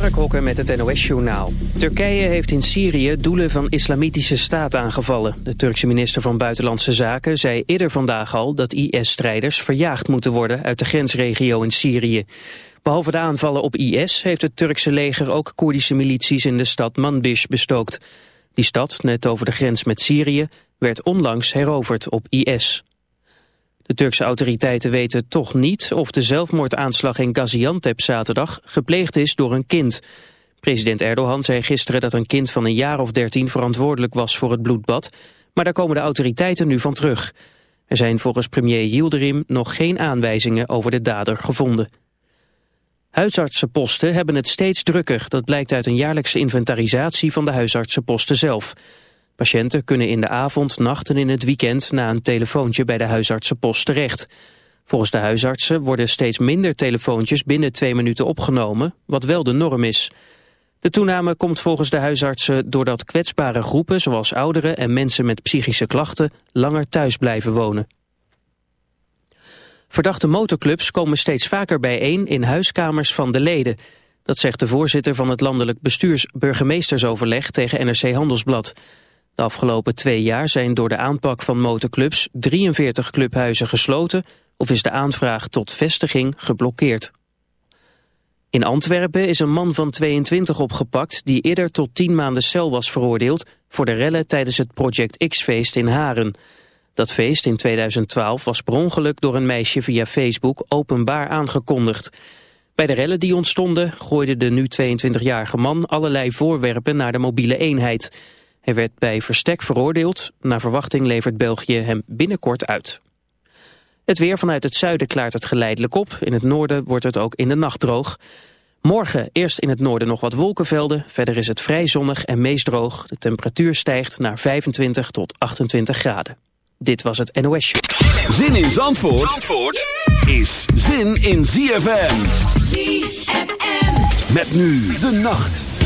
Mark Hokker met het NOS-journaal. Turkije heeft in Syrië doelen van islamitische staat aangevallen. De Turkse minister van Buitenlandse Zaken zei eerder vandaag al... dat IS-strijders verjaagd moeten worden uit de grensregio in Syrië. Behalve de aanvallen op IS heeft het Turkse leger ook Koerdische milities in de stad Manbij bestookt. Die stad, net over de grens met Syrië, werd onlangs heroverd op IS. De Turkse autoriteiten weten toch niet of de zelfmoordaanslag in Gaziantep zaterdag gepleegd is door een kind. President Erdogan zei gisteren dat een kind van een jaar of dertien verantwoordelijk was voor het bloedbad, maar daar komen de autoriteiten nu van terug. Er zijn volgens premier Yildirim nog geen aanwijzingen over de dader gevonden. Huisartsenposten hebben het steeds drukker. Dat blijkt uit een jaarlijkse inventarisatie van de huisartsenposten zelf. Patiënten kunnen in de avond, nacht en in het weekend na een telefoontje bij de huisartsenpost terecht. Volgens de huisartsen worden steeds minder telefoontjes binnen twee minuten opgenomen, wat wel de norm is. De toename komt volgens de huisartsen doordat kwetsbare groepen zoals ouderen en mensen met psychische klachten langer thuis blijven wonen. Verdachte motorclubs komen steeds vaker bijeen in huiskamers van de leden. Dat zegt de voorzitter van het landelijk bestuurs burgemeestersoverleg tegen NRC Handelsblad. De afgelopen twee jaar zijn door de aanpak van motorclubs 43 clubhuizen gesloten of is de aanvraag tot vestiging geblokkeerd. In Antwerpen is een man van 22 opgepakt die eerder tot 10 maanden cel was veroordeeld voor de rellen tijdens het Project X-feest in Haren. Dat feest in 2012 was per ongeluk door een meisje via Facebook openbaar aangekondigd. Bij de rellen die ontstonden gooide de nu 22-jarige man allerlei voorwerpen naar de mobiele eenheid. Hij werd bij verstek veroordeeld. Naar verwachting levert België hem binnenkort uit. Het weer vanuit het zuiden klaart het geleidelijk op. In het noorden wordt het ook in de nacht droog. Morgen eerst in het noorden nog wat wolkenvelden. Verder is het vrij zonnig en meest droog. De temperatuur stijgt naar 25 tot 28 graden. Dit was het NOS Show. Zin in Zandvoort, Zandvoort is zin in ZFM. ZFM. Met nu de nacht.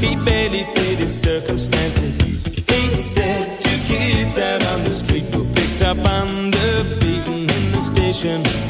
He barely fit his circumstances. He said two kids out on the street were picked up on the beaten in the station.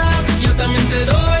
te doy.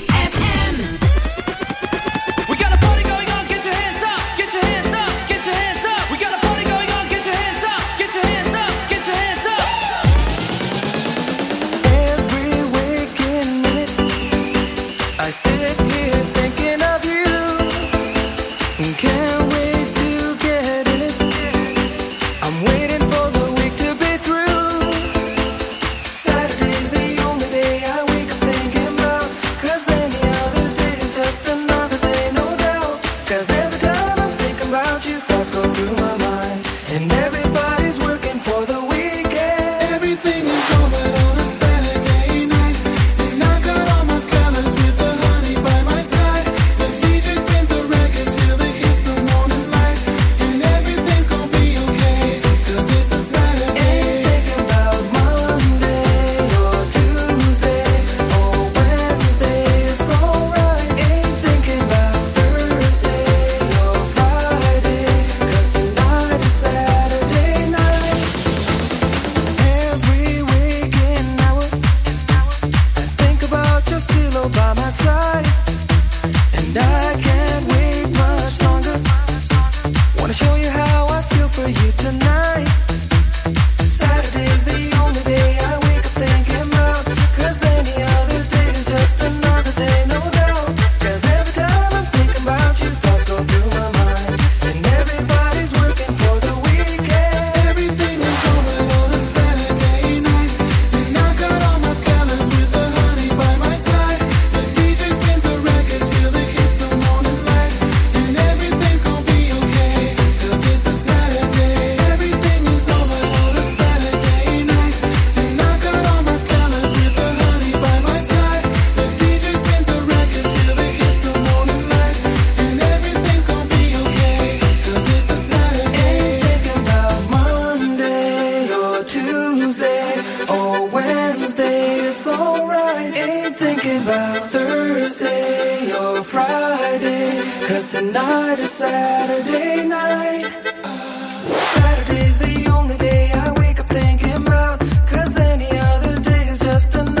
a Friday, cause tonight is Saturday night. Saturday's the only day I wake up thinking about, cause any other day is just another.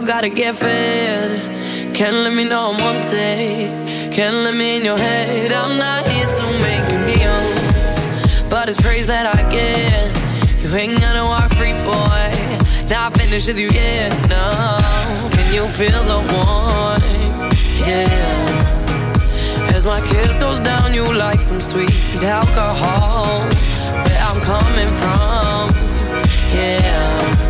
All gotta get fed. Can't let me know I'm wanted. Can't let me in your head. I'm not here to make you kneel. But it's praise that I get. You ain't gonna walk free, boy. Now I finish with you, yeah. No. Can you feel the warmth? Yeah. As my kiss goes down, you like some sweet alcohol. Where I'm coming from, yeah.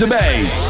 To erbij.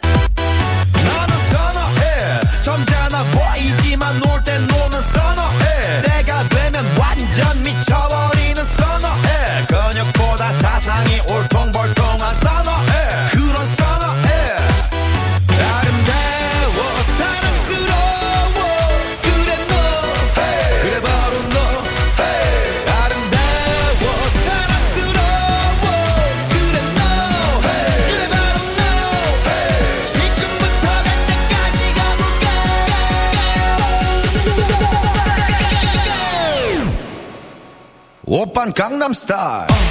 I'm star.